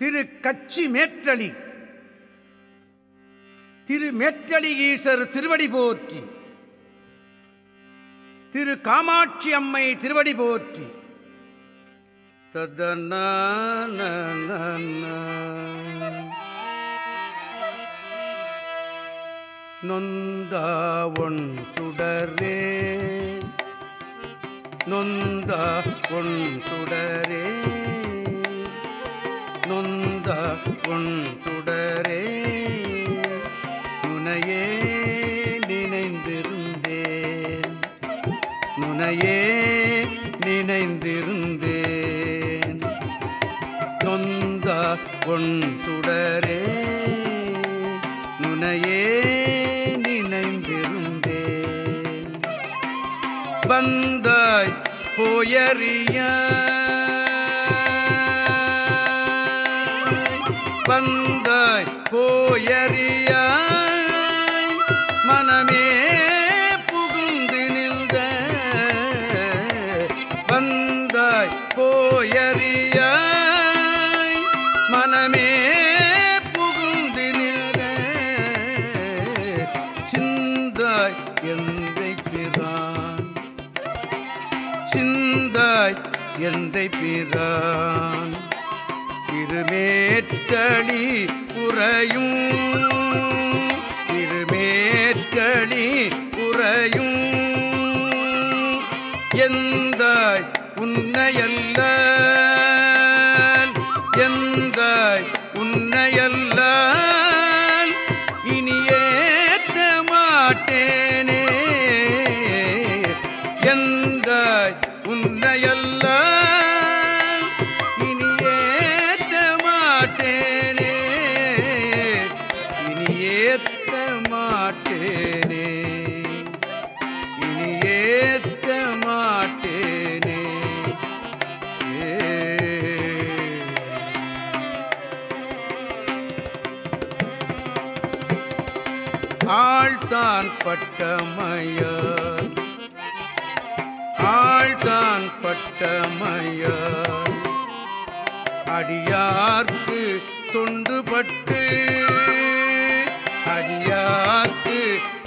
திரு கச்சி மேற்றளி. திரு மேற்றளி ஈசர் திருவடி போற்றி. திரு காமாட்சி அம்மை திருவடி போற்றி. ததன நொந்தா சுடரே. நொந்தா ஒன் சுடரே. நொந்த ஒன் சுடரே நுனையே நினைந்திருந்தேன். நுனையே நினைந்திருந்தேன். நொந்த ஒன் சுடரே நுனையே நினைந்திருந்தேன். வந்தாய் போயறியா வந்தாய் போயறியா? திருமேற்றளி உறையும். திருமேற்றளி உறையும். எந்த உன்னையல்ல மாட்டேனே. இனி ஏத்த மாட்டேனே. ஆழ்தான் பட்டமையால் ஆழ்தான் பட்டமையால் அடியார்க்கு தொண்டுபட்டு அடியாக்கு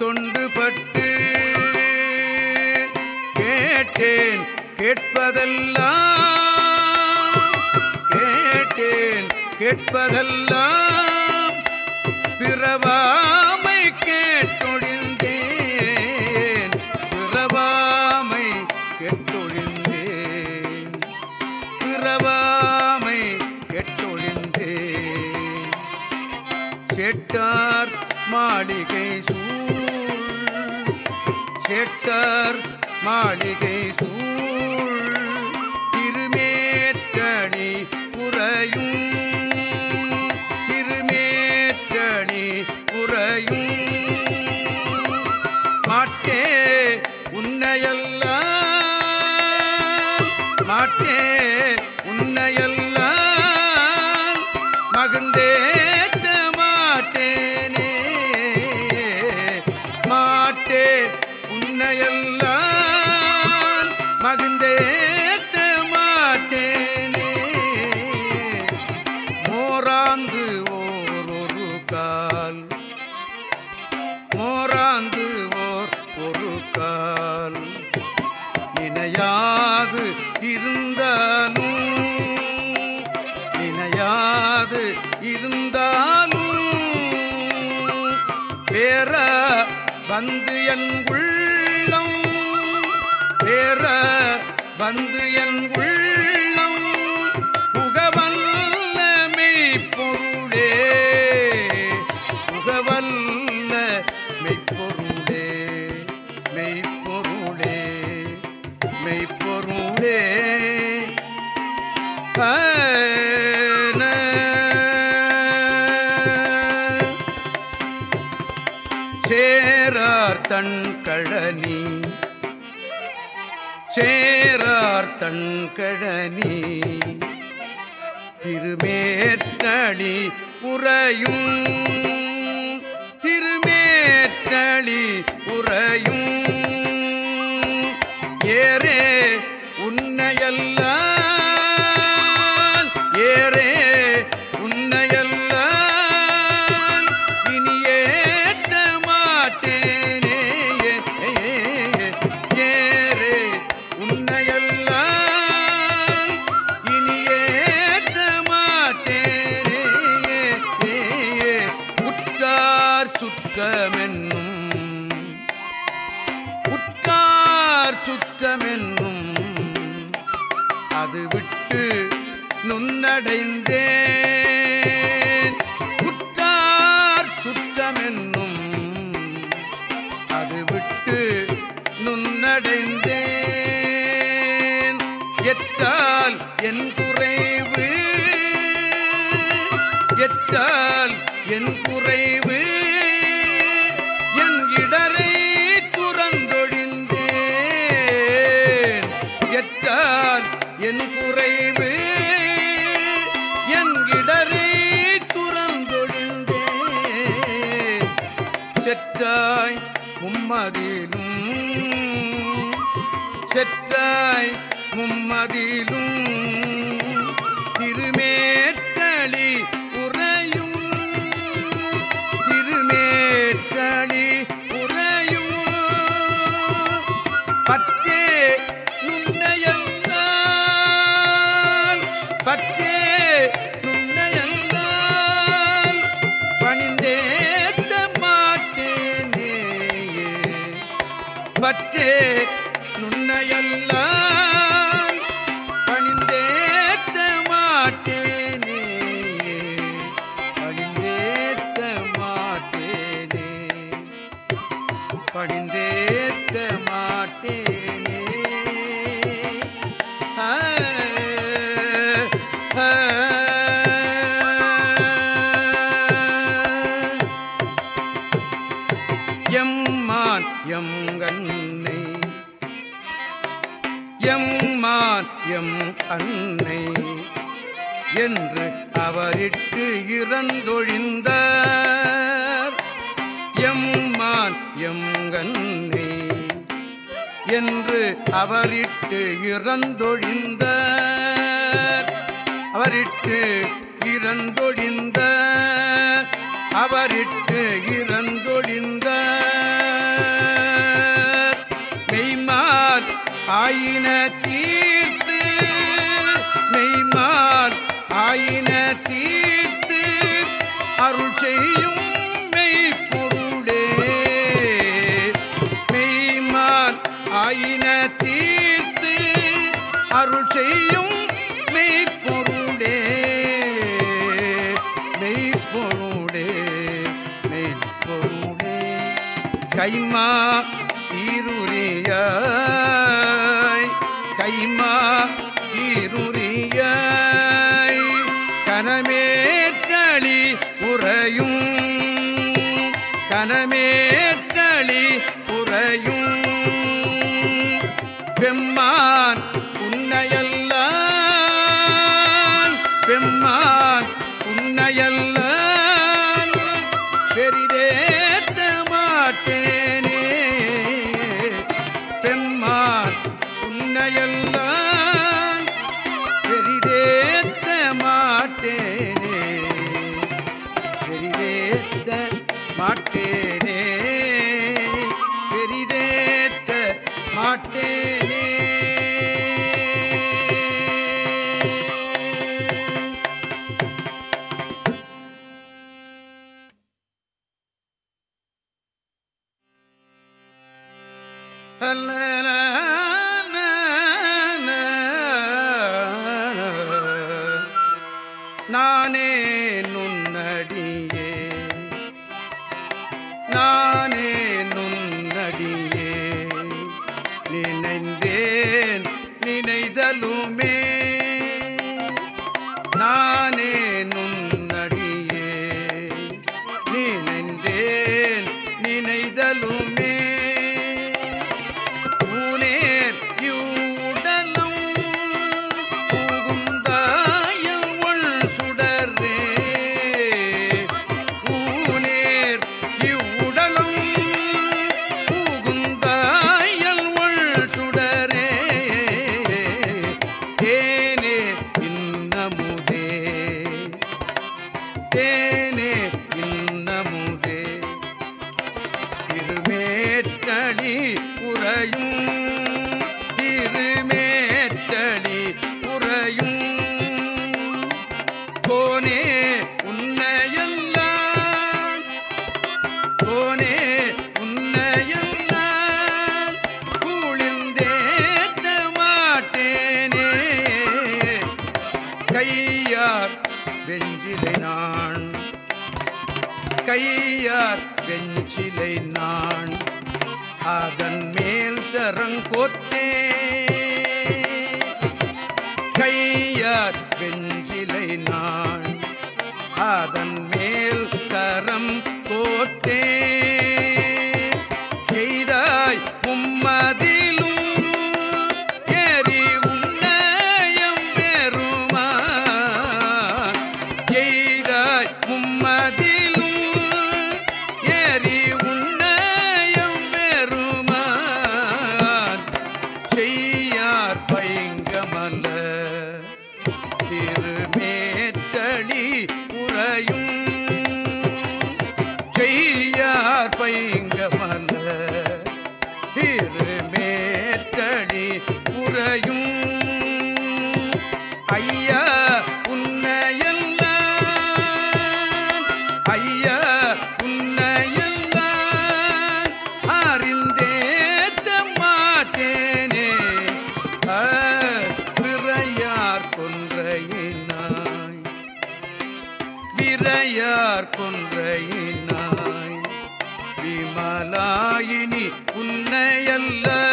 தொண்டுபட்டு கேட்டேன் கேட்பதெல்லாம் கேட்டேன் கேட்பதெல்லாம் பிறவா செட்டார் மாளிகை சூழ். செட்டார் மாளிகை சூழ். திருமேற்றணி புறையும் பேர வந்து என் உள்ளம். பேர வந்து என் உள்ள சேரார் தன் கழனி சேரார் தன் கழனி திருமேற்றளி உறையும். திருமேற்றளி உறையும். அடைந்தேன். எற்றால் என் குறைவு. எற்றால் என் குறைவு. என் இடரை துறந்தொழிந்தேன். எற்றால் என் குறைவு. என் இடரை துறந்தொழிந்தேன். செற்றாய் மும்மதிலும் செற்றாய் மும்மதிலும் திருமேற் பற்றே நுண்ணையல்லால் எம்மான் எங்கண்ணை எம்மான் எம் அன்னை. என்று அவரிட்டு இறந்தொழிந்த எம்மான் எங்கண்ணை என்று அவரிட்டு இறந்தொழிந்த அவரிட்டு இறந்தொழிந்த அவரிட்டு இறந்தொழிந்த மெய்மால் ஆயின தீர்த்து மெய்மால் ஆயின தீர்த்து அருள் செய்யும் கைமா ஈருரியாய் கைமா நானே சரங்கோத்தே கையார் வெஞ்சிலை நான். அதன் விரையார் கொன்றையினாய். விமலாயினி உன்னையல்ல.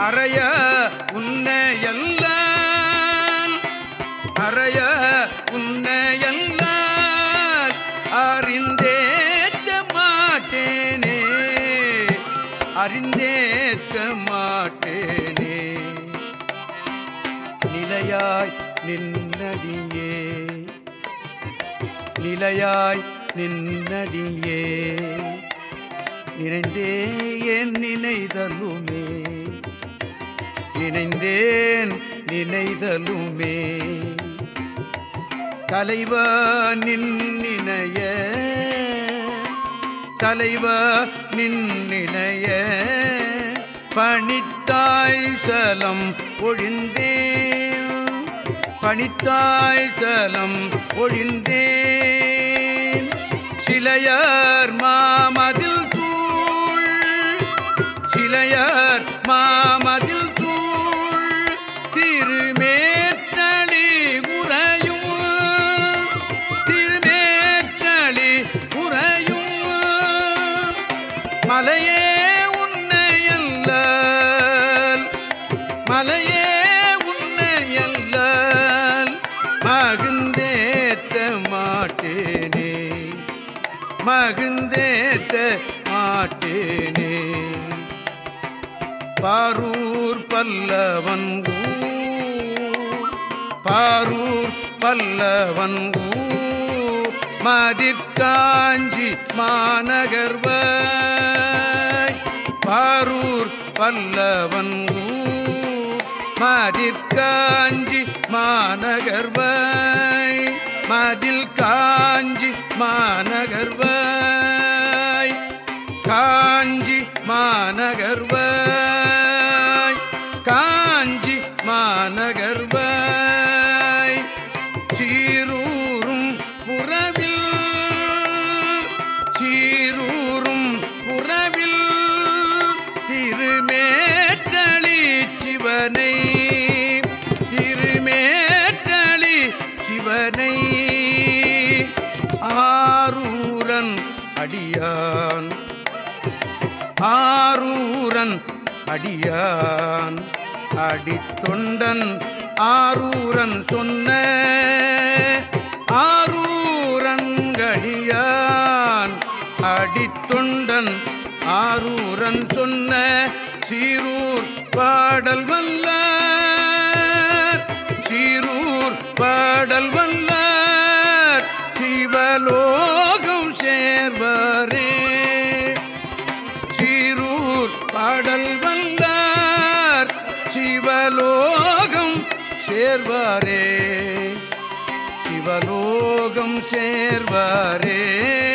அறைய உன்னையல்லான் அறைய உன்னையல்லான் அறிந்தேற்ற மாட்டேனே. அறிந்தேற்ற மாட்டேனே. நிலையாய் நின்னடியே. நிலையாய் நின்னடியே. நிறைந்தே என் நினைதலுமே. நினைந்தேன் நினைதலுமே. தலைவா நின்னினைய தலைவா நின்னினைய பணித்தாய் சலம் ஒழிந்தேன். பணித்தாய் சலம் ஒழிந்தேன். சிலையார் மாமதில் தூள் சிலையார் மாமதில் தேனே பாரூர் பல்லவன் பாரூர் பல்லவன் மதிர்காஞ்சி மாநகர்வ பாரூர் பல்லவன் மதிர்காஞ்சி மாநகர்வாய் மதில் காஞ்சி மாநகர்வாய் காஞ்சி மாநகர்வ ஆரூரன் அடியான் அடித்தொண்டன் ஆரூரன் சொன்ன ஆரூரங்கடியான் அடித்தொண்டன் ஆரூரன் சொன்ன சீரூர் பாடல் வல்ல பாடல் வந்தார். சிவலோகம் சேர்வாரே. சிவலோகம் சேர்வாரே.